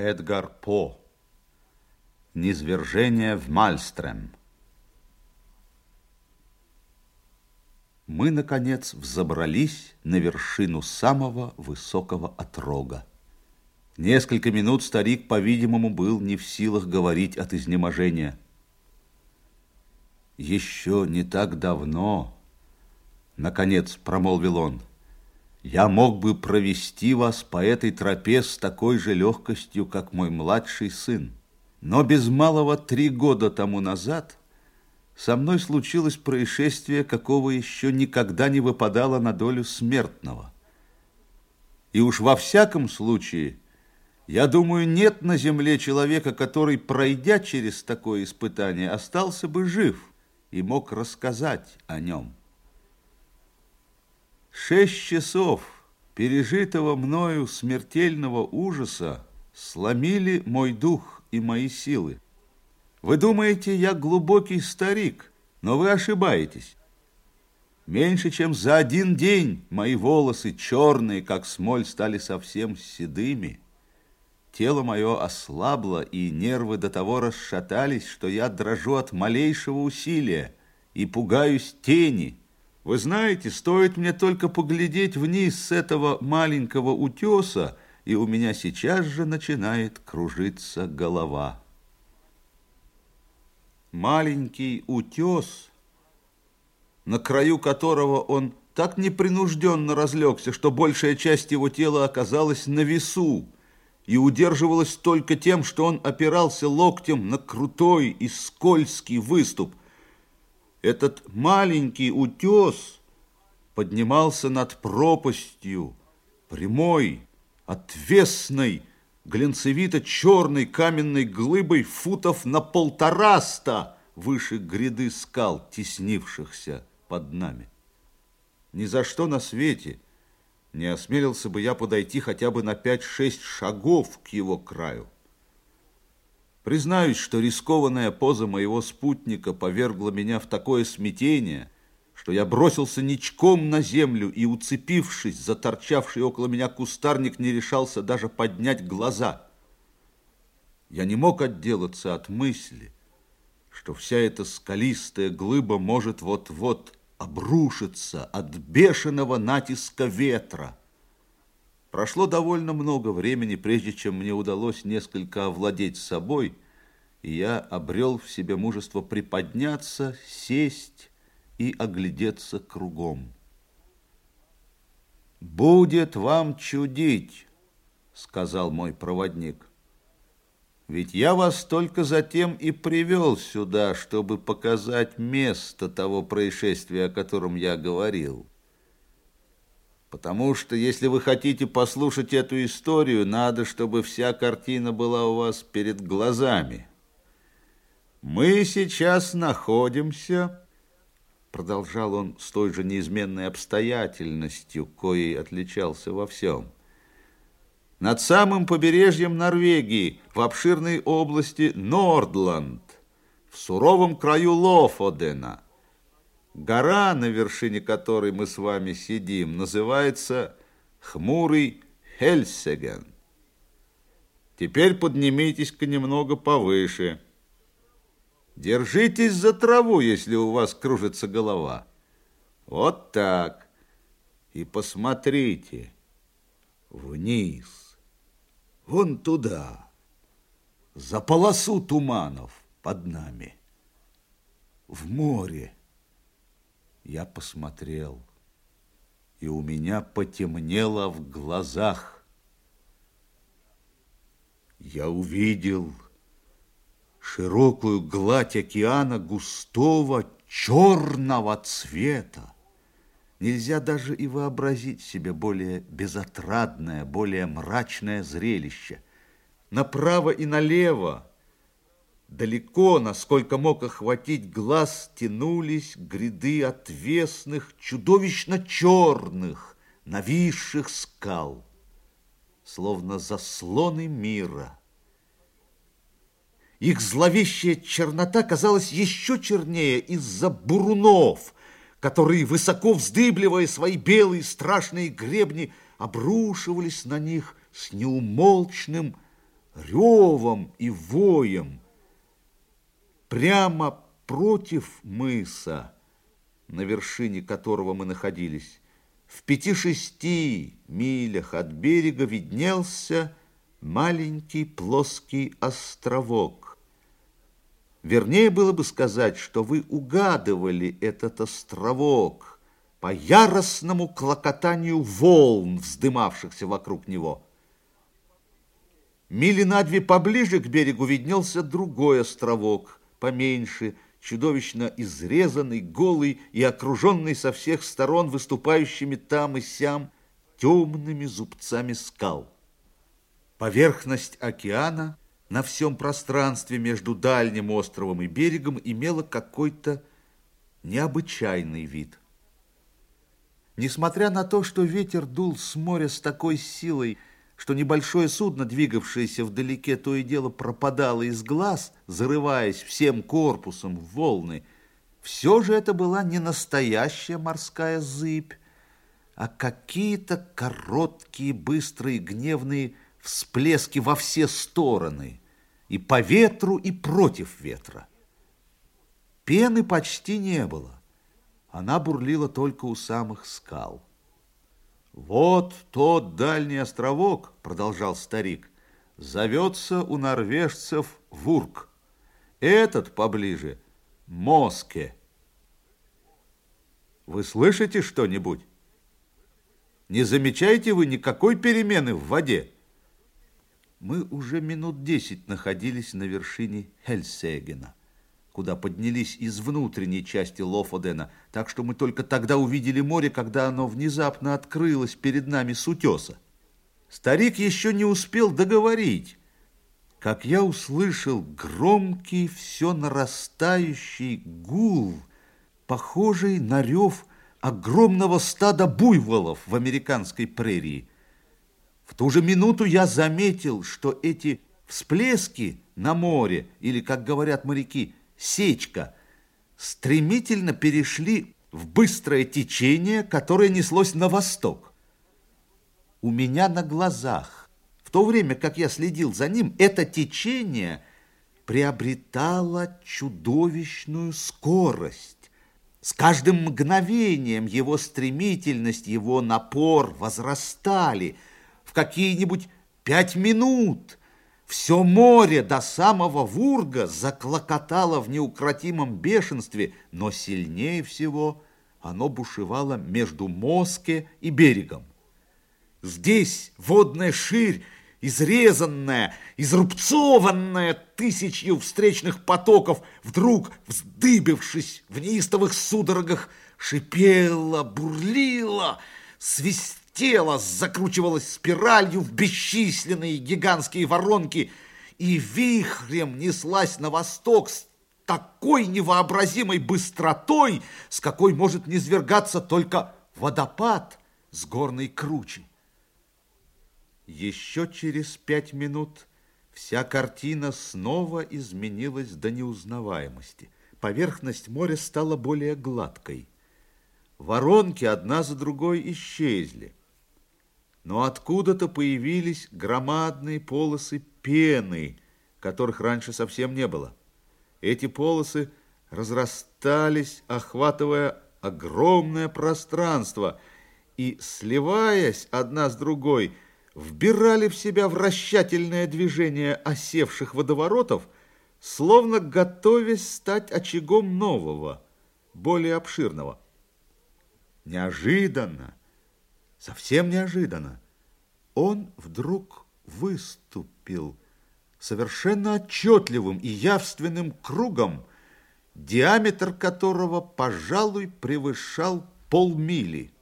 Эдгар По. Низвержение в Мальстрем. Мы, наконец, взобрались на вершину самого высокого отрога. Несколько минут старик, по-видимому, был не в силах говорить от изнеможения. Еще не так давно, наконец, промолвил он, я мог бы провести вас по этой тропе с такой же легкостью, как мой младший сын. Но без малого три года тому назад со мной случилось происшествие, какого еще никогда не выпадало на долю смертного. И уж во всяком случае, я думаю, нет на земле человека, который, пройдя через такое испытание, остался бы жив и мог рассказать о нем. Шесть часов пережитого мною смертельного ужаса сломили мой дух и мои силы. Вы думаете, я глубокий старик, но вы ошибаетесь. Меньше чем за один день мои волосы, черные, как смоль, стали совсем седыми. Тело мое ослабло, и нервы до того расшатались, что я дрожу от малейшего усилия и пугаюсь тени. Вы знаете, стоит мне только поглядеть вниз с этого маленького утеса, и у меня сейчас же начинает кружиться голова. Маленький утес, на краю которого он так непринужденно разлегся, что большая часть его тела оказалась на весу и удерживалась только тем, что он опирался локтем на крутой и скользкий выступ. Этот маленький утес поднимался над пропастью, прямой, отвесной, глинцевито-черной каменной глыбой футов на полтораста выше гряды скал, теснившихся под нами. Ни за что на свете не осмелился бы я подойти хотя бы на пять-шесть шагов к его краю. Признаюсь, что рискованная поза моего спутника повергла меня в такое смятение – что я бросился ничком на землю и, уцепившись за торчавший около меня кустарник, не решался даже поднять глаза. Я не мог отделаться от мысли, что вся эта скалистая глыба может вот-вот обрушиться от бешеного натиска ветра. Прошло довольно много времени, прежде чем мне удалось несколько овладеть собой, и я обрел в себе мужество приподняться, сесть и оглядеться кругом. «Будет вам чудить», — сказал мой проводник. «Ведь я вас только затем и привел сюда, чтобы показать место того происшествия, о котором я говорил. Потому что, если вы хотите послушать эту историю, надо, чтобы вся картина была у вас перед глазами. Мы сейчас находимся Продолжал он с той же неизменной обстоятельностью, коей отличался во всем. Над самым побережьем Норвегии, в обширной области Нордланд, в суровом краю Лофодена, гора, на вершине которой мы с вами сидим, называется Хмурый Хельсеген. Теперь поднимитесь-ка немного повыше – Держитесь за траву, если у вас кружится голова. Вот так. И посмотрите вниз, вон туда, за полосу туманов под нами, в море. Я посмотрел, и у меня потемнело в глазах. Я увидел широкую гладь океана густого черного цвета. Нельзя даже и вообразить себе более безотрадное, более мрачное зрелище. Направо и налево, далеко, насколько мог охватить глаз, тянулись гряды отвесных, чудовищно черных, нависших скал, словно заслоны мира – их зловещая чернота казалась еще чернее из-за бурунов, которые, высоко вздыбливая свои белые страшные гребни, обрушивались на них с неумолчным ревом и воем. Прямо против мыса, на вершине которого мы находились, в пяти-шести милях от берега виднелся маленький плоский островок. Вернее было бы сказать, что вы угадывали этот островок по яростному клокотанию волн, вздымавшихся вокруг него. Мили на две поближе к берегу виднелся другой островок, поменьше, чудовищно изрезанный, голый и окруженный со всех сторон выступающими там и сям темными зубцами скал. Поверхность океана на всем пространстве между дальним островом и берегом имела какой-то необычайный вид. Несмотря на то, что ветер дул с моря с такой силой, что небольшое судно, двигавшееся вдалеке, то и дело пропадало из глаз, зарываясь всем корпусом в волны, все же это была не настоящая морская зыбь, а какие-то короткие, быстрые, гневные всплески во все стороны, и по ветру, и против ветра. Пены почти не было, она бурлила только у самых скал. «Вот тот дальний островок, — продолжал старик, — зовется у норвежцев Вурк. Этот поближе — Моске. Вы слышите что-нибудь? Не замечаете вы никакой перемены в воде? Мы уже минут десять находились на вершине Хельсегена куда поднялись из внутренней части Лофодена, так что мы только тогда увидели море, когда оно внезапно открылось перед нами с утеса. Старик еще не успел договорить, как я услышал громкий, все нарастающий гул, похожий на рев огромного стада буйволов в американской прерии. В ту же минуту я заметил, что эти всплески на море, или, как говорят моряки, сечка, стремительно перешли в быстрое течение, которое неслось на восток. У меня на глазах, в то время, как я следил за ним, это течение приобретало чудовищную скорость. С каждым мгновением его стремительность, его напор возрастали в какие-нибудь пять минут – все море до самого Вурга заклокотало в неукротимом бешенстве, но сильнее всего оно бушевало между Моске и берегом. Здесь водная ширь, изрезанная, изрубцованная тысячью встречных потоков, вдруг, вздыбившись в неистовых судорогах, шипела, бурлила, свистела, тело закручивалось спиралью в бесчисленные гигантские воронки и вихрем неслась на восток с такой невообразимой быстротой, с какой может низвергаться только водопад с горной кручи. Еще через пять минут вся картина снова изменилась до неузнаваемости. Поверхность моря стала более гладкой. Воронки одна за другой исчезли но откуда-то появились громадные полосы пены, которых раньше совсем не было. Эти полосы разрастались, охватывая огромное пространство и, сливаясь одна с другой, вбирали в себя вращательное движение осевших водоворотов, словно готовясь стать очагом нового, более обширного. Неожиданно совсем неожиданно, он вдруг выступил совершенно отчетливым и явственным кругом, диаметр которого, пожалуй, превышал полмили.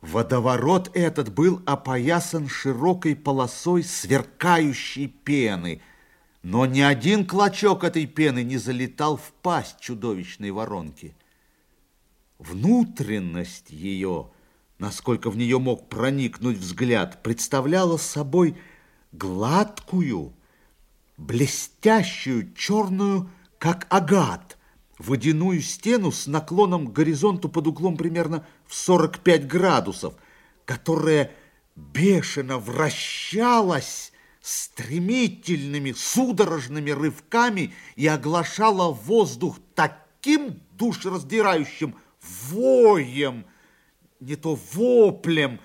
Водоворот этот был опоясан широкой полосой сверкающей пены, но ни один клочок этой пены не залетал в пасть чудовищной воронки. Внутренность ее – насколько в нее мог проникнуть взгляд, представляла собой гладкую, блестящую, черную, как агат, водяную стену с наклоном к горизонту под углом примерно в 45 градусов, которая бешено вращалась стремительными судорожными рывками и оглашала воздух таким душераздирающим воем, не то воплем,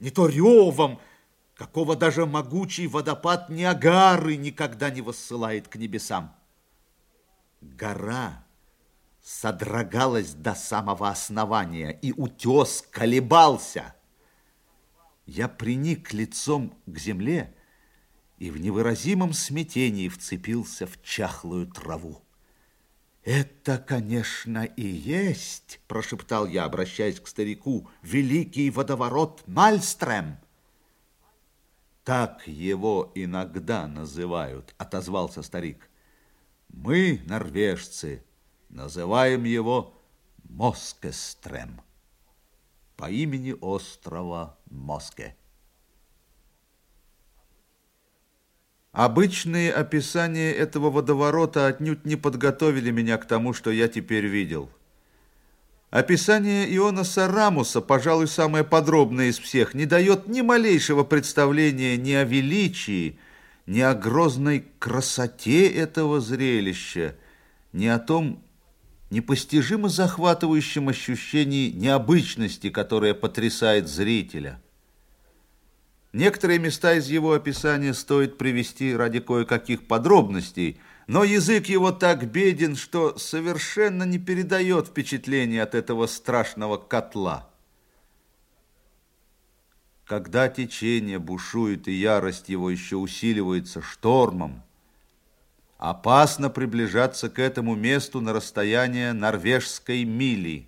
не то ревом, какого даже могучий водопад Ниагары никогда не воссылает к небесам. Гора содрогалась до самого основания, и утес колебался. Я приник лицом к земле и в невыразимом смятении вцепился в чахлую траву. «Это, конечно, и есть, — прошептал я, обращаясь к старику, — великий водоворот Мальстрем». «Так его иногда называют», — отозвался старик. «Мы, норвежцы, называем его Москестрем по имени острова Моске». Обычные описания этого водоворота отнюдь не подготовили меня к тому, что я теперь видел. Описание Иона Сарамуса, пожалуй, самое подробное из всех, не дает ни малейшего представления ни о величии, ни о грозной красоте этого зрелища, ни о том непостижимо захватывающем ощущении необычности, которое потрясает зрителя. Некоторые места из его описания стоит привести ради кое-каких подробностей, но язык его так беден, что совершенно не передает впечатление от этого страшного котла. Когда течение бушует и ярость его еще усиливается штормом, опасно приближаться к этому месту на расстояние норвежской мили –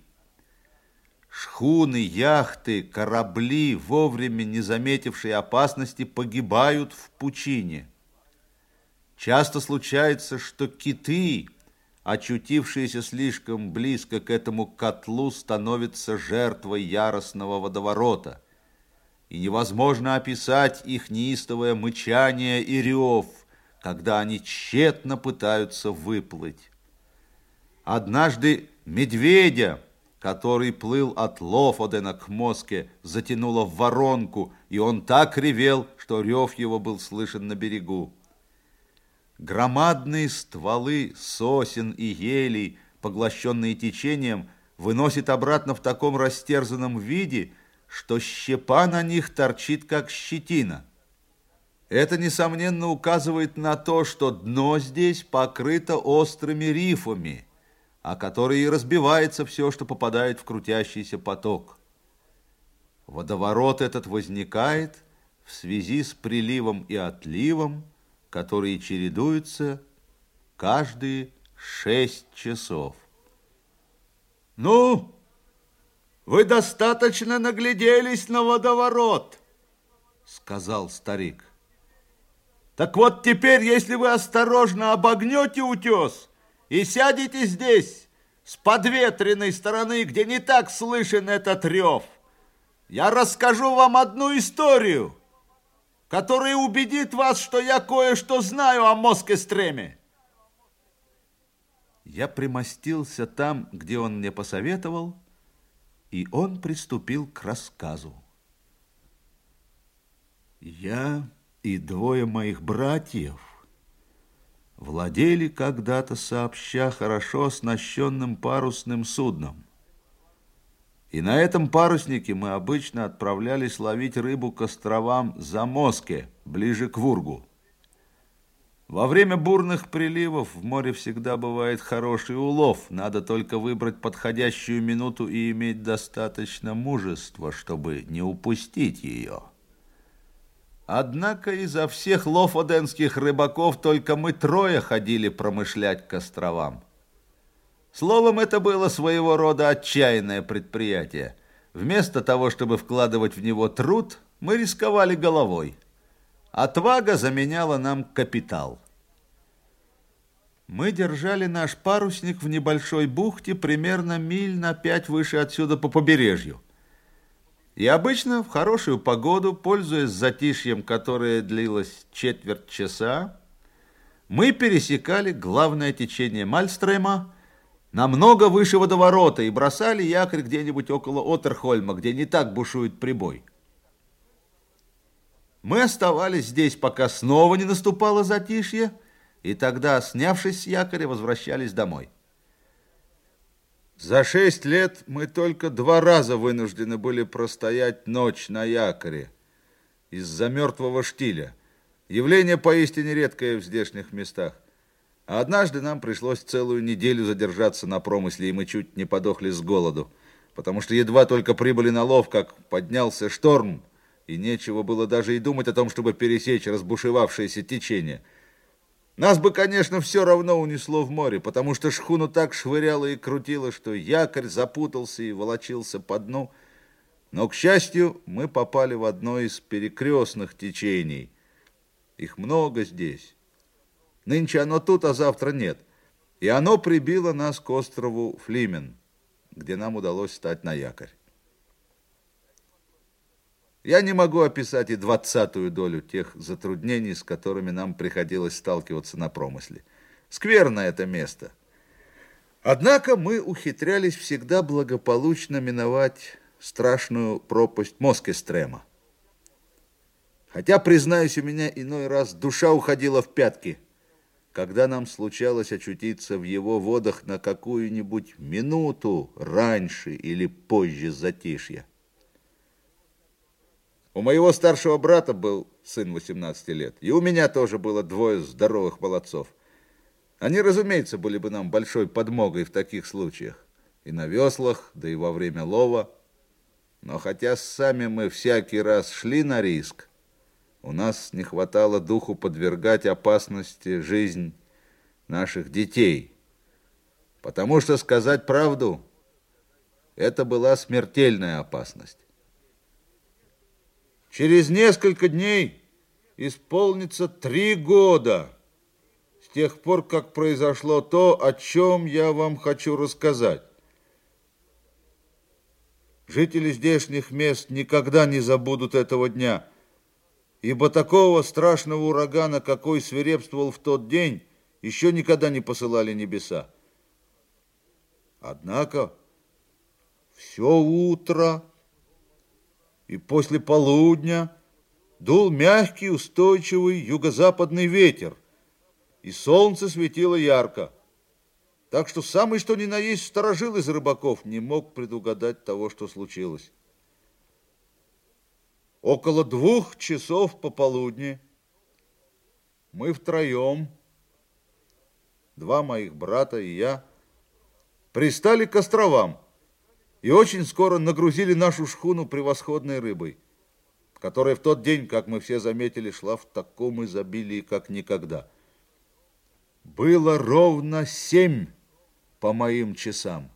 Шхуны, яхты, корабли, вовремя не заметившие опасности, погибают в пучине. Часто случается, что киты, очутившиеся слишком близко к этому котлу, становятся жертвой яростного водоворота. И невозможно описать их неистовое мычание и рев, когда они тщетно пытаются выплыть. Однажды медведя, который плыл от Лофодена к Моске, затянуло в воронку, и он так ревел, что рев его был слышен на берегу. Громадные стволы сосен и елей, поглощенные течением, выносит обратно в таком растерзанном виде, что щепа на них торчит, как щетина. Это, несомненно, указывает на то, что дно здесь покрыто острыми рифами – о которой и разбивается все, что попадает в крутящийся поток. Водоворот этот возникает в связи с приливом и отливом, которые чередуются каждые шесть часов. «Ну, вы достаточно нагляделись на водоворот», — сказал старик. «Так вот теперь, если вы осторожно обогнете утес, и сядете здесь, с подветренной стороны, где не так слышен этот рев. Я расскажу вам одну историю, которая убедит вас, что я кое-что знаю о Москестреме. Я примостился там, где он мне посоветовал, и он приступил к рассказу. Я и двое моих братьев владели когда-то сообща хорошо оснащенным парусным судном. И на этом паруснике мы обычно отправлялись ловить рыбу к островам Замоске, ближе к Вургу. Во время бурных приливов в море всегда бывает хороший улов, надо только выбрать подходящую минуту и иметь достаточно мужества, чтобы не упустить ее. Однако изо всех лофоденских рыбаков только мы трое ходили промышлять к островам. Словом, это было своего рода отчаянное предприятие. Вместо того, чтобы вкладывать в него труд, мы рисковали головой. Отвага заменяла нам капитал. Мы держали наш парусник в небольшой бухте примерно миль на пять выше отсюда по побережью. И обычно в хорошую погоду, пользуясь затишьем, которое длилось четверть часа, мы пересекали главное течение Мальстрема намного выше водоворота и бросали якорь где-нибудь около Отерхольма, где не так бушует прибой. Мы оставались здесь, пока снова не наступало затишье, и тогда, снявшись с якоря, возвращались домой. За шесть лет мы только два раза вынуждены были простоять ночь на якоре из-за мертвого штиля. Явление поистине редкое в здешних местах. А однажды нам пришлось целую неделю задержаться на промысле, и мы чуть не подохли с голоду, потому что едва только прибыли на лов, как поднялся шторм, и нечего было даже и думать о том, чтобы пересечь разбушевавшееся течение – нас бы, конечно, все равно унесло в море, потому что шхуну так швыряло и крутило, что якорь запутался и волочился по дну. Но, к счастью, мы попали в одно из перекрестных течений. Их много здесь. Нынче оно тут, а завтра нет. И оно прибило нас к острову Флимен, где нам удалось стать на якорь. Я не могу описать и двадцатую долю тех затруднений, с которыми нам приходилось сталкиваться на промысле. Скверно это место. Однако мы ухитрялись всегда благополучно миновать страшную пропасть Москестрема. Хотя, признаюсь, у меня иной раз душа уходила в пятки, когда нам случалось очутиться в его водах на какую-нибудь минуту раньше или позже затишья. У моего старшего брата был сын 18 лет, и у меня тоже было двое здоровых молодцов. Они, разумеется, были бы нам большой подмогой в таких случаях. И на веслах, да и во время лова. Но хотя сами мы всякий раз шли на риск, у нас не хватало духу подвергать опасности жизнь наших детей. Потому что сказать правду, это была смертельная опасность. Через несколько дней исполнится три года с тех пор, как произошло то, о чем я вам хочу рассказать. Жители здешних мест никогда не забудут этого дня, ибо такого страшного урагана, какой свирепствовал в тот день, еще никогда не посылали небеса. Однако все утро и после полудня дул мягкий, устойчивый юго-западный ветер, и солнце светило ярко. Так что самый что ни на есть сторожил из рыбаков не мог предугадать того, что случилось. Около двух часов пополудни мы втроем, два моих брата и я, пристали к островам, и очень скоро нагрузили нашу шхуну превосходной рыбой, которая в тот день, как мы все заметили, шла в таком изобилии, как никогда. Было ровно семь по моим часам,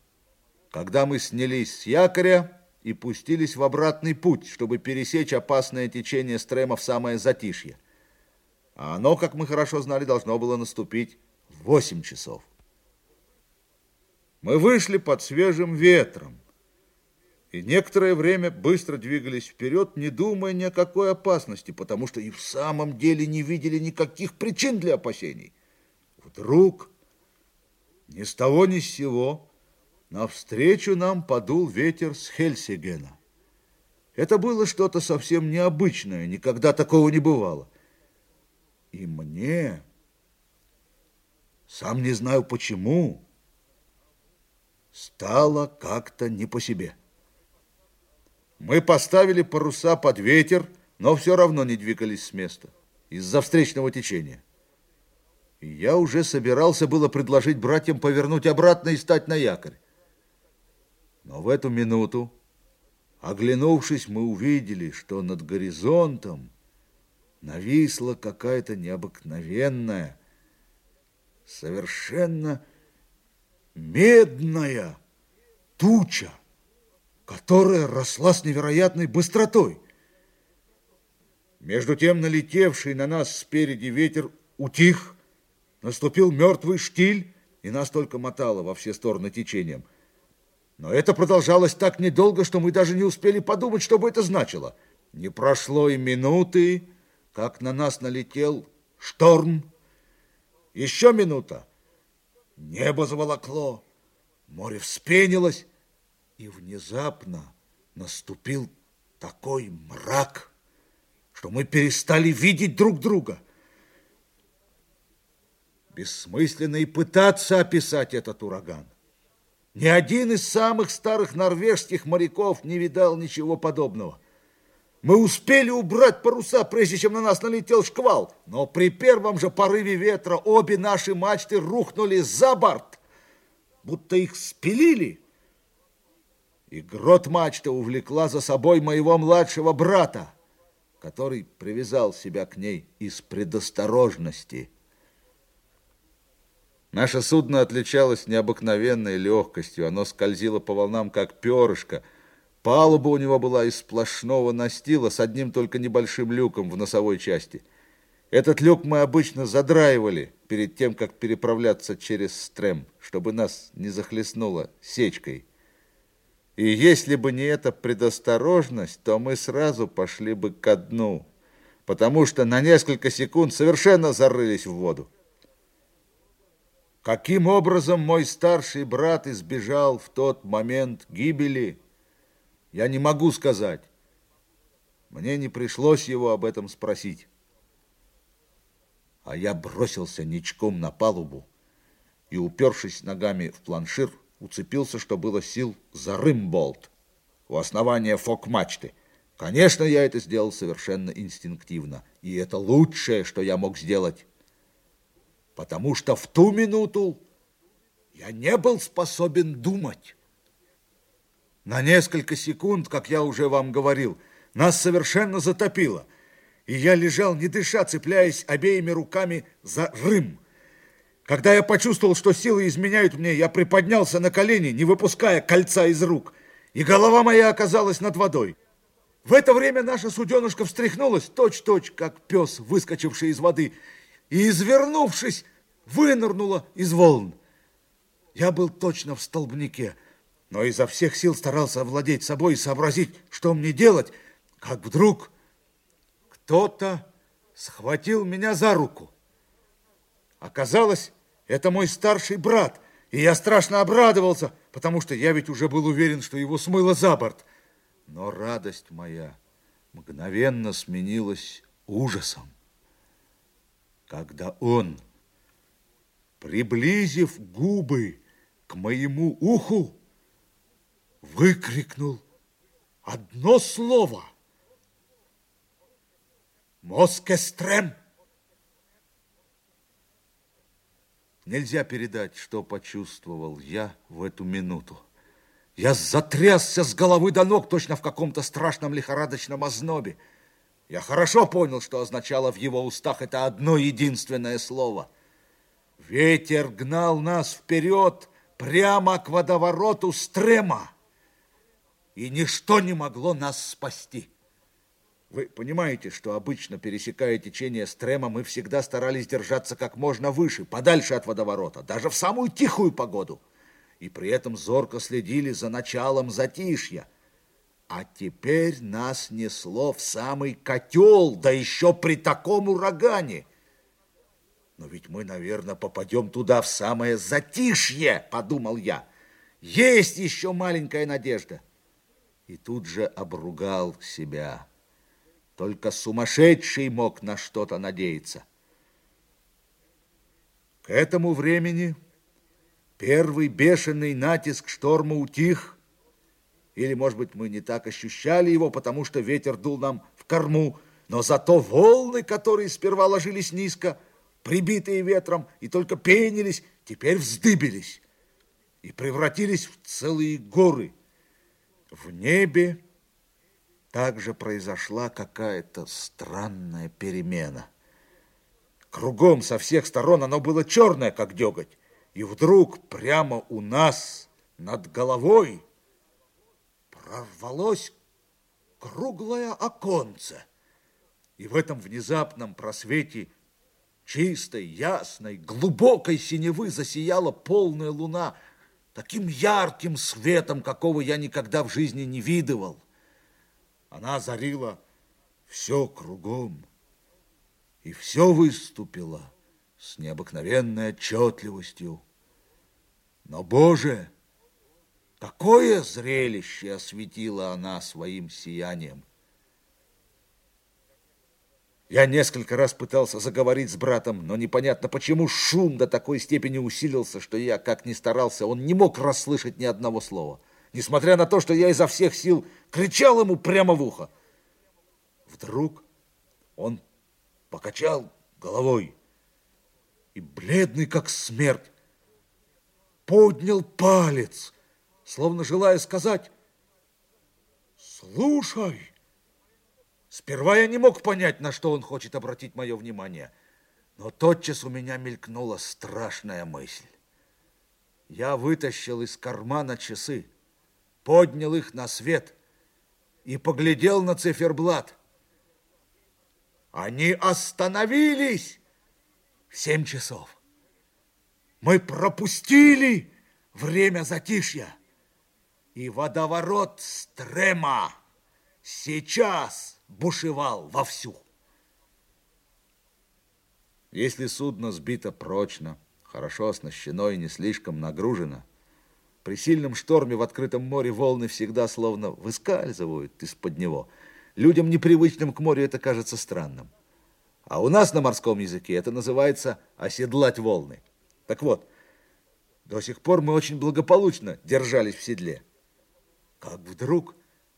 когда мы снялись с якоря и пустились в обратный путь, чтобы пересечь опасное течение стрема в самое затишье. А оно, как мы хорошо знали, должно было наступить в восемь часов. Мы вышли под свежим ветром, и некоторое время быстро двигались вперед, не думая ни о какой опасности, потому что и в самом деле не видели никаких причин для опасений. Вдруг, ни с того ни с сего, навстречу нам подул ветер с Хельсигена. Это было что-то совсем необычное, никогда такого не бывало. И мне, сам не знаю почему, стало как-то не по себе. Мы поставили паруса под ветер, но все равно не двигались с места из-за встречного течения. Я уже собирался было предложить братьям повернуть обратно и стать на якорь. Но в эту минуту, оглянувшись, мы увидели, что над горизонтом нависла какая-то необыкновенная, совершенно медная туча которая росла с невероятной быстротой. Между тем налетевший на нас спереди ветер утих, наступил мертвый штиль, и нас только мотало во все стороны течением. Но это продолжалось так недолго, что мы даже не успели подумать, что бы это значило. Не прошло и минуты, как на нас налетел шторм. Еще минута. Небо заволокло, море вспенилось, и внезапно наступил такой мрак, что мы перестали видеть друг друга. Бессмысленно и пытаться описать этот ураган. Ни один из самых старых норвежских моряков не видал ничего подобного. Мы успели убрать паруса, прежде чем на нас налетел шквал, но при первом же порыве ветра обе наши мачты рухнули за борт, будто их спилили. И грот мачта увлекла за собой моего младшего брата, который привязал себя к ней из предосторожности. Наше судно отличалось необыкновенной легкостью. Оно скользило по волнам, как перышко. Палуба у него была из сплошного настила с одним только небольшим люком в носовой части. Этот люк мы обычно задраивали перед тем, как переправляться через стрем, чтобы нас не захлестнуло сечкой. И если бы не эта предосторожность, то мы сразу пошли бы ко дну, потому что на несколько секунд совершенно зарылись в воду. Каким образом мой старший брат избежал в тот момент гибели, я не могу сказать. Мне не пришлось его об этом спросить. А я бросился ничком на палубу и, упершись ногами в планшир, уцепился, что было сил, за рымболт у основания фок-мачты. Конечно, я это сделал совершенно инстинктивно, и это лучшее, что я мог сделать потому что в ту минуту я не был способен думать. На несколько секунд, как я уже вам говорил, нас совершенно затопило, и я лежал, не дыша, цепляясь обеими руками за рым. Когда я почувствовал, что силы изменяют мне, я приподнялся на колени, не выпуская кольца из рук, и голова моя оказалась над водой. В это время наша суденышка встряхнулась, точь-точь, как пес, выскочивший из воды, и, извернувшись, вынырнула из волн. Я был точно в столбнике, но изо всех сил старался овладеть собой и сообразить, что мне делать, как вдруг кто-то схватил меня за руку. Оказалось, это мой старший брат, и я страшно обрадовался, потому что я ведь уже был уверен, что его смыло за борт. Но радость моя мгновенно сменилась ужасом когда он, приблизив губы к моему уху, выкрикнул одно слово. Москестрем. Нельзя передать, что почувствовал я в эту минуту. Я затрясся с головы до ног, точно в каком-то страшном лихорадочном ознобе. Я хорошо понял, что означало в его устах это одно единственное слово. Ветер гнал нас вперед прямо к водовороту Стрема, и ничто не могло нас спасти. Вы понимаете, что обычно, пересекая течение Стрема, мы всегда старались держаться как можно выше, подальше от водоворота, даже в самую тихую погоду, и при этом зорко следили за началом затишья – а теперь нас несло в самый котел, да еще при таком урагане. Но ведь мы, наверное, попадем туда в самое затишье, подумал я. Есть еще маленькая надежда. И тут же обругал себя. Только сумасшедший мог на что-то надеяться. К этому времени первый бешеный натиск шторма утих, или, может быть, мы не так ощущали его, потому что ветер дул нам в корму, но зато волны, которые сперва ложились низко, прибитые ветром и только пенились, теперь вздыбились и превратились в целые горы. В небе также произошла какая-то странная перемена. Кругом со всех сторон оно было черное, как деготь, и вдруг прямо у нас над головой прорвалось круглое оконце. И в этом внезапном просвете чистой, ясной, глубокой синевы засияла полная луна таким ярким светом, какого я никогда в жизни не видывал. Она озарила все кругом, и все выступило с необыкновенной отчетливостью. Но, Боже, Какое зрелище осветила она своим сиянием! Я несколько раз пытался заговорить с братом, но непонятно почему шум до такой степени усилился, что я, как ни старался, он не мог расслышать ни одного слова, несмотря на то, что я изо всех сил кричал ему прямо в ухо. Вдруг он покачал головой и, бледный как смерть, поднял палец, словно желая сказать «Слушай!» Сперва я не мог понять, на что он хочет обратить мое внимание, но тотчас у меня мелькнула страшная мысль. Я вытащил из кармана часы, поднял их на свет и поглядел на циферблат. Они остановились в семь часов. Мы пропустили время затишья, и водоворот Стрема сейчас бушевал вовсю. Если судно сбито прочно, хорошо оснащено и не слишком нагружено, при сильном шторме в открытом море волны всегда словно выскальзывают из-под него. Людям, непривычным к морю, это кажется странным. А у нас на морском языке это называется оседлать волны. Так вот, до сих пор мы очень благополучно держались в седле. Как вдруг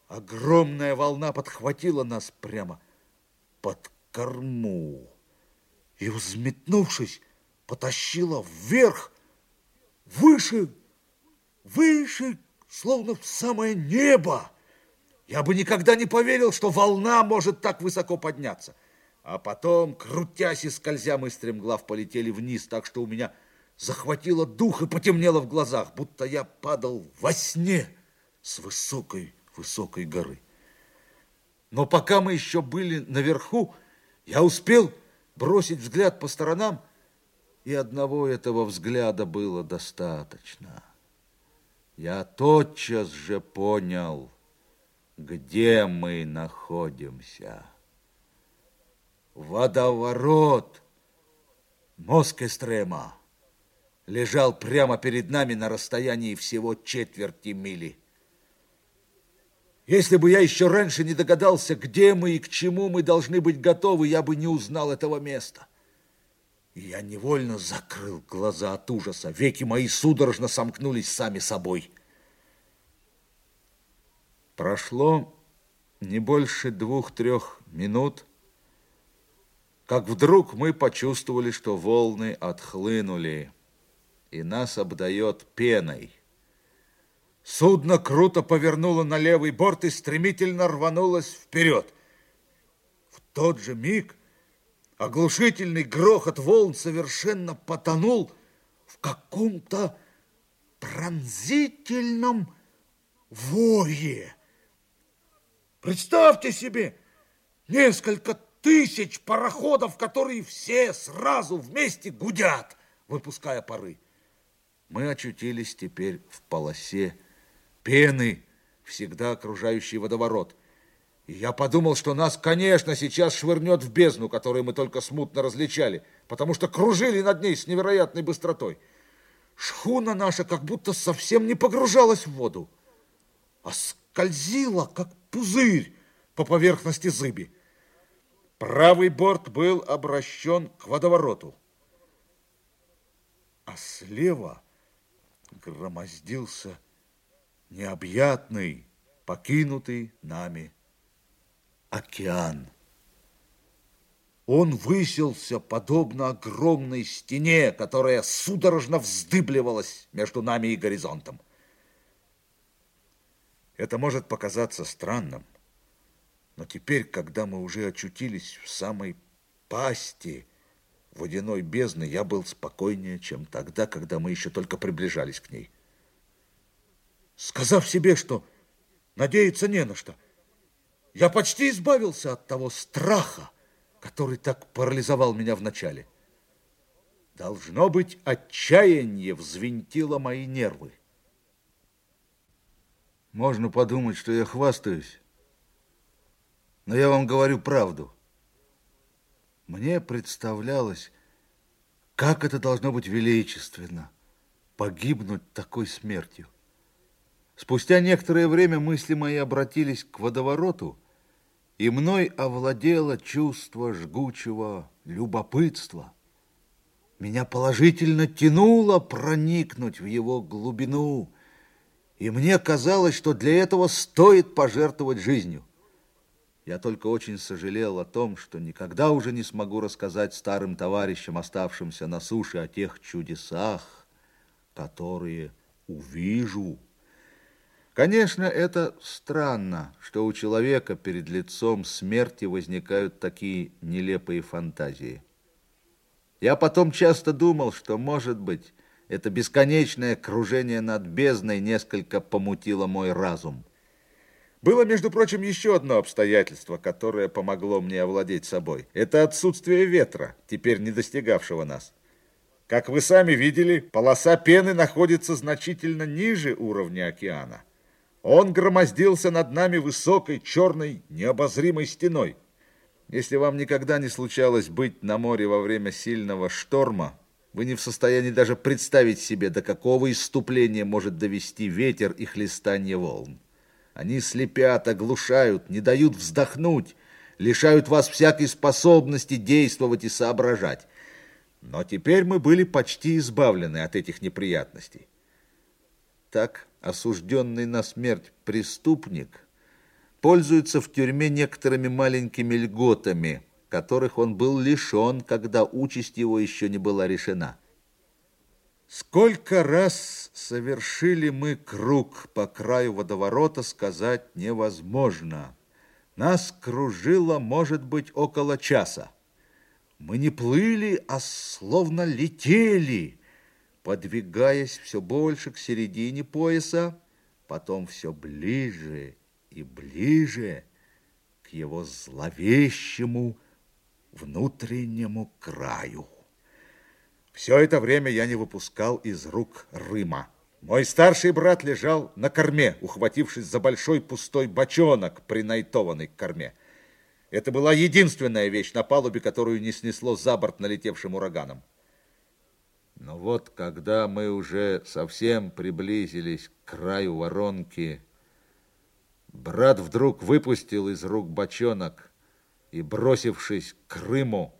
Огромная волна подхватила нас прямо под корму и, взметнувшись, потащила вверх, выше, выше, словно в самое небо. Я бы никогда не поверил, что волна может так высоко подняться. А потом, крутясь и скользя, мы стремглав полетели вниз, так что у меня захватило дух и потемнело в глазах, будто я падал во сне с высокой высокой горы. Но пока мы еще были наверху, я успел бросить взгляд по сторонам, и одного этого взгляда было достаточно. Я тотчас же понял, где мы находимся. Водоворот Москестрема лежал прямо перед нами на расстоянии всего четверти мили. Если бы я еще раньше не догадался, где мы и к чему мы должны быть готовы, я бы не узнал этого места. И я невольно закрыл глаза от ужаса. Веки мои судорожно сомкнулись сами собой. Прошло не больше двух-трех минут, как вдруг мы почувствовали, что волны отхлынули, и нас обдает пеной. Судно круто повернуло на левый борт и стремительно рванулось вперед. В тот же миг оглушительный грохот волн совершенно потонул в каком-то пронзительном вое. Представьте себе несколько тысяч пароходов, которые все сразу вместе гудят, выпуская пары. Мы очутились теперь в полосе пены, всегда окружающий водоворот. И я подумал, что нас, конечно, сейчас швырнет в бездну, которую мы только смутно различали, потому что кружили над ней с невероятной быстротой. Шхуна наша как будто совсем не погружалась в воду, а скользила, как пузырь по поверхности зыби. Правый борт был обращен к водовороту, а слева громоздился необъятный, покинутый нами океан. Он высился подобно огромной стене, которая судорожно вздыбливалась между нами и горизонтом. Это может показаться странным, но теперь, когда мы уже очутились в самой пасти водяной бездны, я был спокойнее, чем тогда, когда мы еще только приближались к ней сказав себе, что надеяться не на что. Я почти избавился от того страха, который так парализовал меня вначале. Должно быть, отчаяние взвинтило мои нервы. Можно подумать, что я хвастаюсь, но я вам говорю правду. Мне представлялось, как это должно быть величественно, погибнуть такой смертью. Спустя некоторое время мысли мои обратились к водовороту, и мной овладело чувство жгучего любопытства. Меня положительно тянуло проникнуть в его глубину, и мне казалось, что для этого стоит пожертвовать жизнью. Я только очень сожалел о том, что никогда уже не смогу рассказать старым товарищам, оставшимся на суше, о тех чудесах, которые увижу. Конечно, это странно, что у человека перед лицом смерти возникают такие нелепые фантазии. Я потом часто думал, что, может быть, это бесконечное кружение над бездной несколько помутило мой разум. Было, между прочим, еще одно обстоятельство, которое помогло мне овладеть собой. Это отсутствие ветра, теперь не достигавшего нас. Как вы сами видели, полоса пены находится значительно ниже уровня океана. Он громоздился над нами высокой, черной, необозримой стеной. Если вам никогда не случалось быть на море во время сильного шторма, вы не в состоянии даже представить себе, до какого иступления может довести ветер и хлестание волн. Они слепят, оглушают, не дают вздохнуть, лишают вас всякой способности действовать и соображать. Но теперь мы были почти избавлены от этих неприятностей. Так осужденный на смерть преступник пользуется в тюрьме некоторыми маленькими льготами, которых он был лишен, когда участь его еще не была решена. Сколько раз совершили мы круг по краю водоворота, сказать невозможно. Нас кружило, может быть, около часа. Мы не плыли, а словно летели, подвигаясь все больше к середине пояса, потом все ближе и ближе к его зловещему внутреннему краю. Все это время я не выпускал из рук Рыма. Мой старший брат лежал на корме, ухватившись за большой пустой бочонок, принайтованный к корме. Это была единственная вещь на палубе, которую не снесло за борт налетевшим ураганом. Но вот, когда мы уже совсем приблизились к краю воронки, брат вдруг выпустил из рук бочонок и, бросившись к Крыму,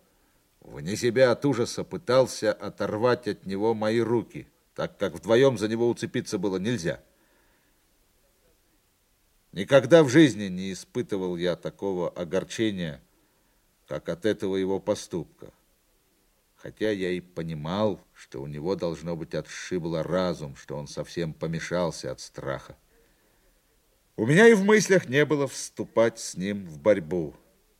вне себя от ужаса пытался оторвать от него мои руки, так как вдвоем за него уцепиться было нельзя. Никогда в жизни не испытывал я такого огорчения, как от этого его поступка. Хотя я и понимал, что у него должно быть отшибло разум, что он совсем помешался от страха. У меня и в мыслях не было вступать с ним в борьбу.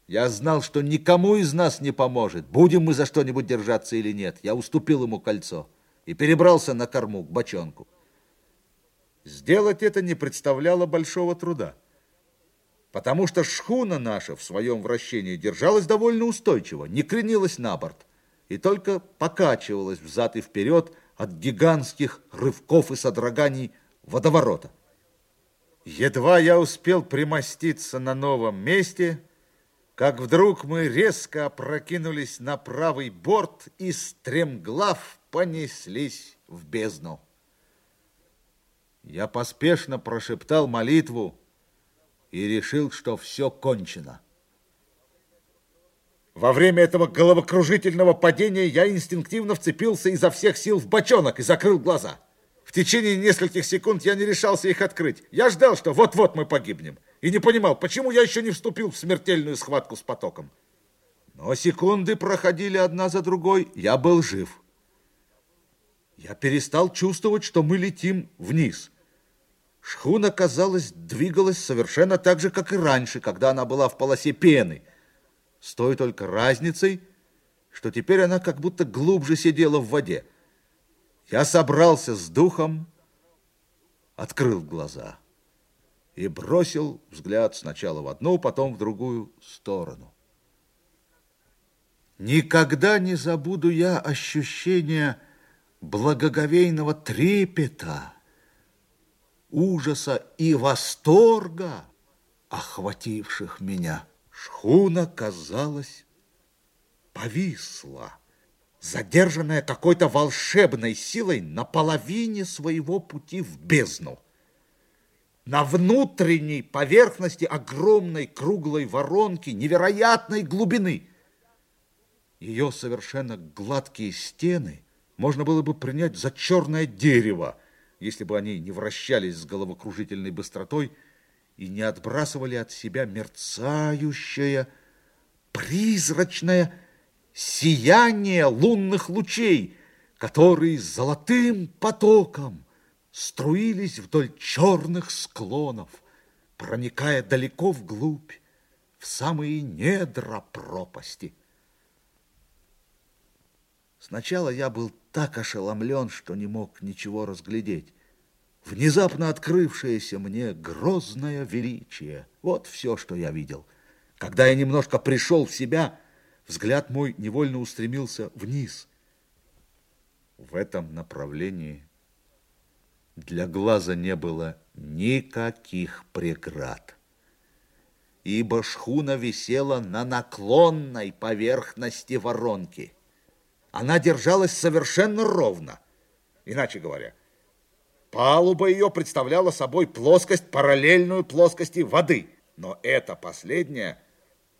Я знал, что никому из нас не поможет, будем мы за что-нибудь держаться или нет. Я уступил ему кольцо и перебрался на корму к бочонку. Сделать это не представляло большого труда, потому что шхуна наша в своем вращении держалась довольно устойчиво, не кренилась на борт и только покачивалась взад и вперед от гигантских рывков и содроганий водоворота. Едва я успел примоститься на новом месте, как вдруг мы резко опрокинулись на правый борт и стремглав понеслись в бездну. Я поспешно прошептал молитву и решил, что все кончено. Во время этого головокружительного падения я инстинктивно вцепился изо всех сил в бочонок и закрыл глаза. В течение нескольких секунд я не решался их открыть. Я ждал, что вот-вот мы погибнем. И не понимал, почему я еще не вступил в смертельную схватку с потоком. Но секунды проходили одна за другой. Я был жив. Я перестал чувствовать, что мы летим вниз. Шхуна, казалось, двигалась совершенно так же, как и раньше, когда она была в полосе пены. С той только разницей, что теперь она как будто глубже сидела в воде. Я собрался с духом, открыл глаза и бросил взгляд сначала в одну, потом в другую сторону. Никогда не забуду я ощущение благоговейного трепета, ужаса и восторга, охвативших меня. Шхуна, казалось, повисла, задержанная какой-то волшебной силой на половине своего пути в бездну. на внутренней поверхности огромной круглой воронки невероятной глубины. Ее совершенно гладкие стены можно было бы принять за черное дерево, если бы они не вращались с головокружительной быстротой и не отбрасывали от себя мерцающее, призрачное сияние лунных лучей, которые золотым потоком струились вдоль черных склонов, проникая далеко вглубь, в самые недра пропасти. Сначала я был так ошеломлен, что не мог ничего разглядеть. Внезапно открывшееся мне грозное величие. Вот все, что я видел. Когда я немножко пришел в себя, взгляд мой невольно устремился вниз. В этом направлении для глаза не было никаких преград, ибо шхуна висела на наклонной поверхности воронки. Она держалась совершенно ровно. Иначе говоря, палуба ее представляла собой плоскость, параллельную плоскости воды, но эта последняя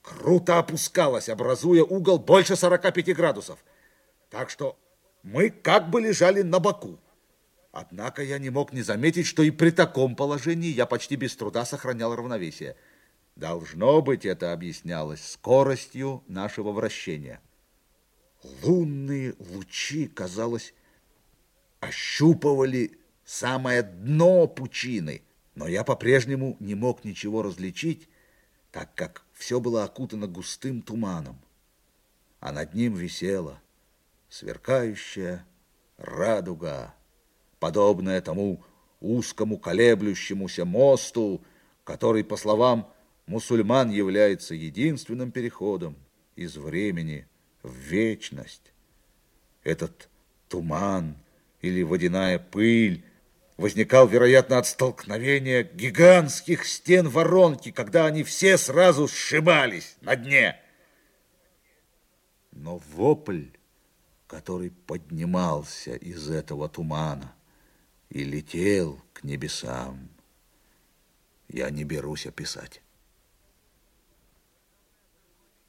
круто опускалась, образуя угол больше 45 градусов. Так что мы как бы лежали на боку. Однако я не мог не заметить, что и при таком положении я почти без труда сохранял равновесие. Должно быть, это объяснялось скоростью нашего вращения. Лунные лучи, казалось, ощупывали самое дно пучины, но я по-прежнему не мог ничего различить, так как все было окутано густым туманом, а над ним висела сверкающая радуга подобное тому узкому колеблющемуся мосту, который, по словам мусульман, является единственным переходом из времени в вечность. Этот туман или водяная пыль возникал, вероятно, от столкновения гигантских стен воронки, когда они все сразу сшибались на дне. Но вопль, который поднимался из этого тумана, и летел к небесам. Я не берусь описать.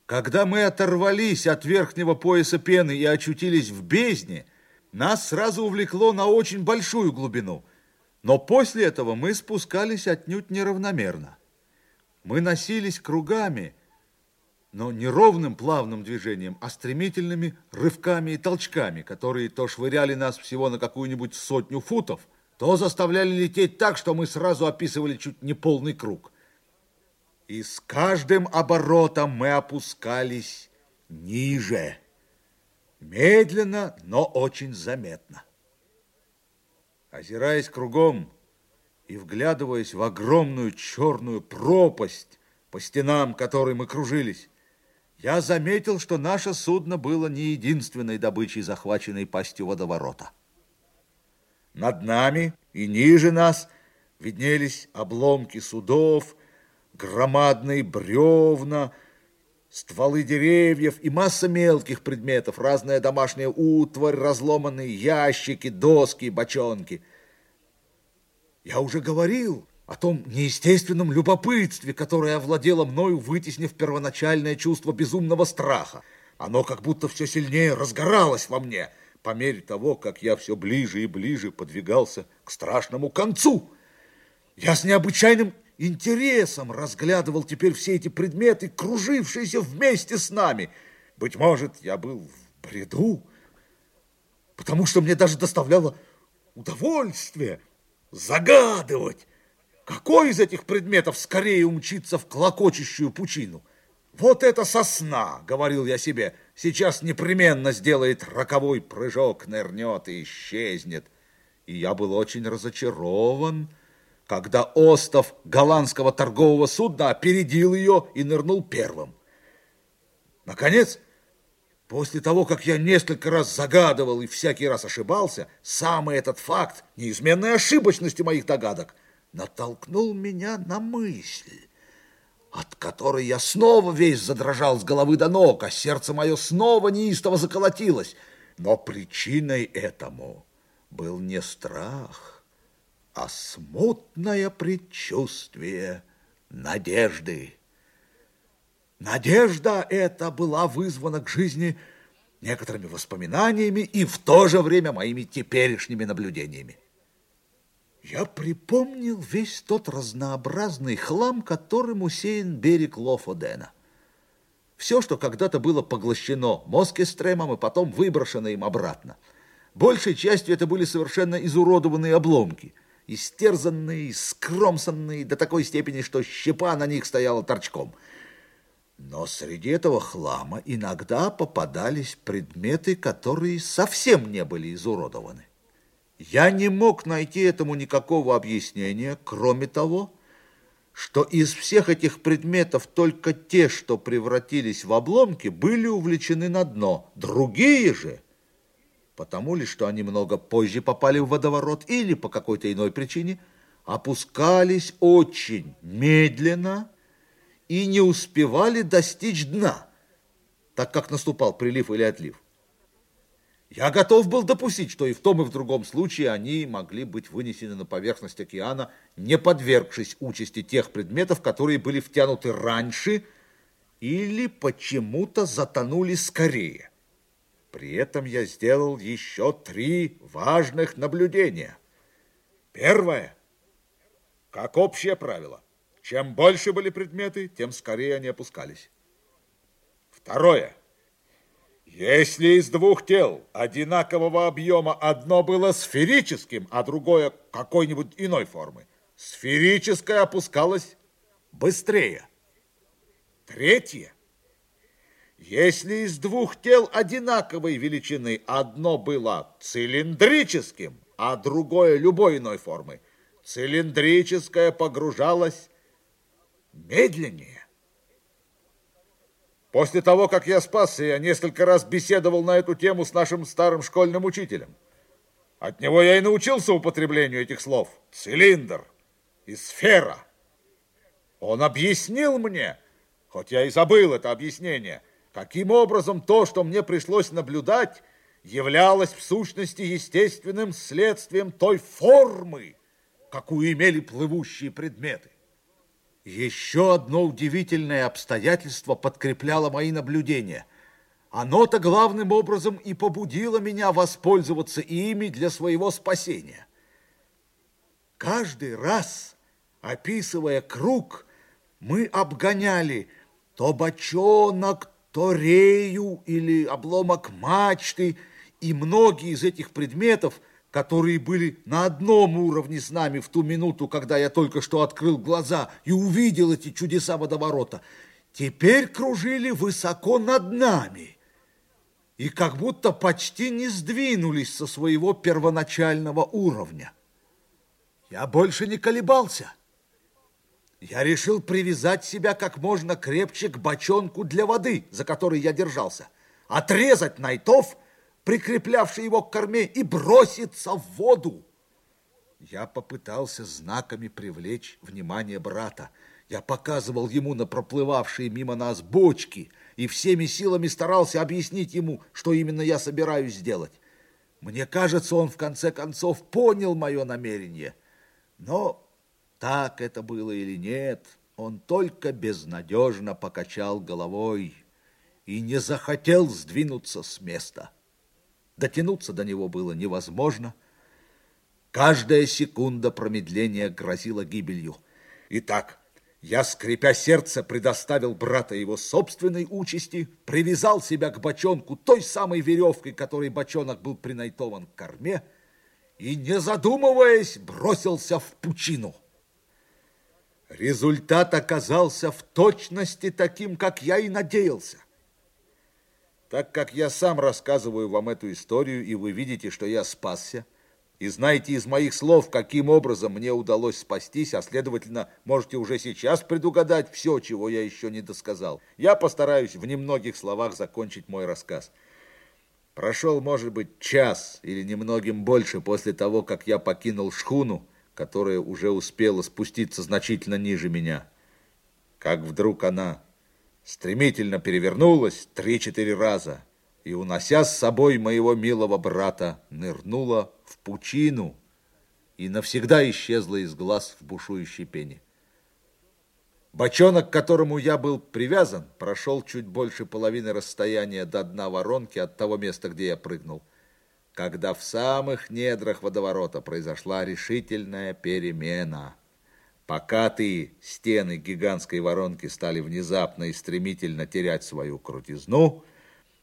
Когда мы оторвались от верхнего пояса пены и очутились в бездне, нас сразу увлекло на очень большую глубину. Но после этого мы спускались отнюдь неравномерно. Мы носились кругами, но не ровным плавным движением, а стремительными рывками и толчками, которые то швыряли нас всего на какую-нибудь сотню футов, то заставляли лететь так, что мы сразу описывали чуть не полный круг. И с каждым оборотом мы опускались ниже, медленно, но очень заметно. Озираясь кругом и вглядываясь в огромную черную пропасть, по стенам которой мы кружились, я заметил, что наше судно было не единственной добычей, захваченной пастью водоворота. Над нами и ниже нас виднелись обломки судов, громадные бревна, стволы деревьев и масса мелких предметов, разная домашняя утварь, разломанные ящики, доски, бочонки. Я уже говорил о том неестественном любопытстве, которое овладело мною, вытеснив первоначальное чувство безумного страха. Оно как будто все сильнее разгоралось во мне, по мере того, как я все ближе и ближе подвигался к страшному концу. Я с необычайным интересом разглядывал теперь все эти предметы, кружившиеся вместе с нами. Быть может, я был в бреду, потому что мне даже доставляло удовольствие загадывать, какой из этих предметов скорее умчится в клокочущую пучину? Вот это сосна, говорил я себе, сейчас непременно сделает роковой прыжок, нырнет и исчезнет. И я был очень разочарован, когда остов голландского торгового судна опередил ее и нырнул первым. Наконец, после того, как я несколько раз загадывал и всякий раз ошибался, самый этот факт неизменной ошибочности моих догадок – натолкнул меня на мысль, от которой я снова весь задрожал с головы до ног, а сердце мое снова неистово заколотилось. Но причиной этому был не страх, а смутное предчувствие надежды. Надежда эта была вызвана к жизни некоторыми воспоминаниями и в то же время моими теперешними наблюдениями. Я припомнил весь тот разнообразный хлам, которым усеян берег Лофодена. Все, что когда-то было поглощено Москестремом и потом выброшено им обратно. Большей частью это были совершенно изуродованные обломки, истерзанные, скромсанные до такой степени, что щепа на них стояла торчком – но среди этого хлама иногда попадались предметы, которые совсем не были изуродованы. Я не мог найти этому никакого объяснения, кроме того, что из всех этих предметов только те, что превратились в обломки, были увлечены на дно. Другие же, потому ли, что они много позже попали в водоворот или по какой-то иной причине, опускались очень медленно и не успевали достичь дна, так как наступал прилив или отлив. Я готов был допустить, что и в том, и в другом случае они могли быть вынесены на поверхность океана, не подвергшись участи тех предметов, которые были втянуты раньше или почему-то затонули скорее. При этом я сделал еще три важных наблюдения. Первое, как общее правило, чем больше были предметы, тем скорее они опускались. Второе. Если из двух тел одинакового объема одно было сферическим, а другое какой-нибудь иной формы, сферическое опускалось быстрее. Третье. Если из двух тел одинаковой величины одно было цилиндрическим, а другое любой иной формы, цилиндрическое погружалось медленнее. После того, как я спасся, я несколько раз беседовал на эту тему с нашим старым школьным учителем. От него я и научился употреблению этих слов. Цилиндр и сфера. Он объяснил мне, хоть я и забыл это объяснение, каким образом то, что мне пришлось наблюдать, являлось в сущности естественным следствием той формы, какую имели плывущие предметы. Еще одно удивительное обстоятельство подкрепляло мои наблюдения. Оно-то главным образом и побудило меня воспользоваться ими для своего спасения. Каждый раз, описывая круг, мы обгоняли то бочонок, то рею или обломок мачты, и многие из этих предметов – которые были на одном уровне с нами в ту минуту, когда я только что открыл глаза и увидел эти чудеса водоворота, теперь кружили высоко над нами и как будто почти не сдвинулись со своего первоначального уровня. Я больше не колебался. Я решил привязать себя как можно крепче к бочонку для воды, за который я держался, отрезать найтов – прикреплявший его к корме, и броситься в воду. Я попытался знаками привлечь внимание брата. Я показывал ему на проплывавшие мимо нас бочки и всеми силами старался объяснить ему, что именно я собираюсь сделать. Мне кажется, он в конце концов понял мое намерение. Но так это было или нет, он только безнадежно покачал головой и не захотел сдвинуться с места. Дотянуться до него было невозможно. Каждая секунда промедления грозила гибелью. Итак, я, скрипя сердце, предоставил брата его собственной участи, привязал себя к бочонку той самой веревкой, которой бочонок был принайтован к корме, и, не задумываясь, бросился в пучину. Результат оказался в точности таким, как я и надеялся. Так как я сам рассказываю вам эту историю, и вы видите, что я спасся, и знаете из моих слов, каким образом мне удалось спастись, а следовательно, можете уже сейчас предугадать все, чего я еще не досказал. Я постараюсь в немногих словах закончить мой рассказ. Прошел, может быть, час или немногим больше после того, как я покинул шхуну, которая уже успела спуститься значительно ниже меня. Как вдруг она стремительно перевернулась три-четыре раза и, унося с собой моего милого брата, нырнула в пучину и навсегда исчезла из глаз в бушующей пене. Бочонок, к которому я был привязан, прошел чуть больше половины расстояния до дна воронки от того места, где я прыгнул, когда в самых недрах водоворота произошла решительная перемена. Покатые стены гигантской воронки стали внезапно и стремительно терять свою крутизну,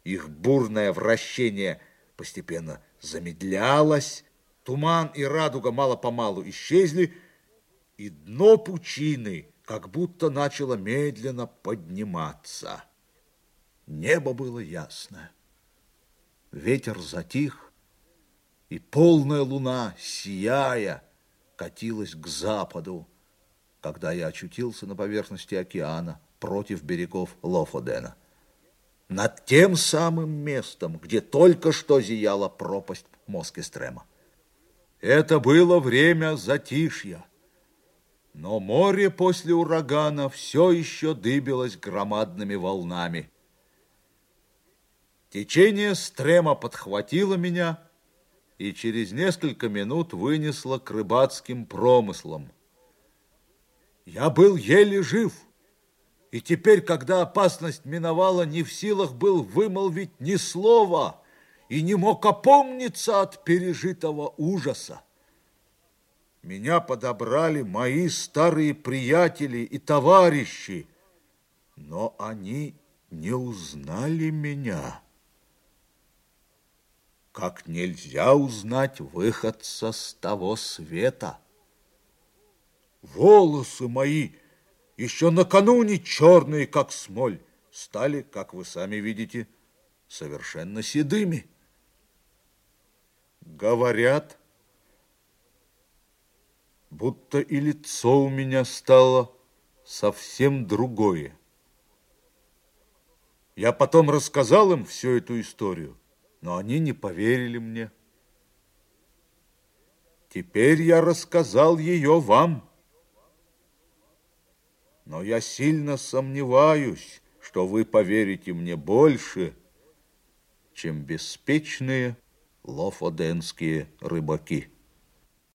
их бурное вращение постепенно замедлялось, туман и радуга мало-помалу исчезли, и дно пучины как будто начало медленно подниматься. Небо было ясное, ветер затих, и полная луна, сияя, катилась к западу, когда я очутился на поверхности океана против берегов Лофодена. Над тем самым местом, где только что зияла пропасть Москестрема. Это было время затишья. Но море после урагана все еще дыбилось громадными волнами. Течение стрема подхватило меня и через несколько минут вынесло к рыбацким промыслам, я был еле жив. И теперь, когда опасность миновала, не в силах был вымолвить ни слова и не мог опомниться от пережитого ужаса. Меня подобрали мои старые приятели и товарищи, но они не узнали меня. Как нельзя узнать выходца с того света. Волосы мои, еще накануне черные, как смоль, стали, как вы сами видите, совершенно седыми. Говорят, будто и лицо у меня стало совсем другое. Я потом рассказал им всю эту историю, но они не поверили мне. Теперь я рассказал ее вам но я сильно сомневаюсь, что вы поверите мне больше, чем беспечные лофоденские рыбаки.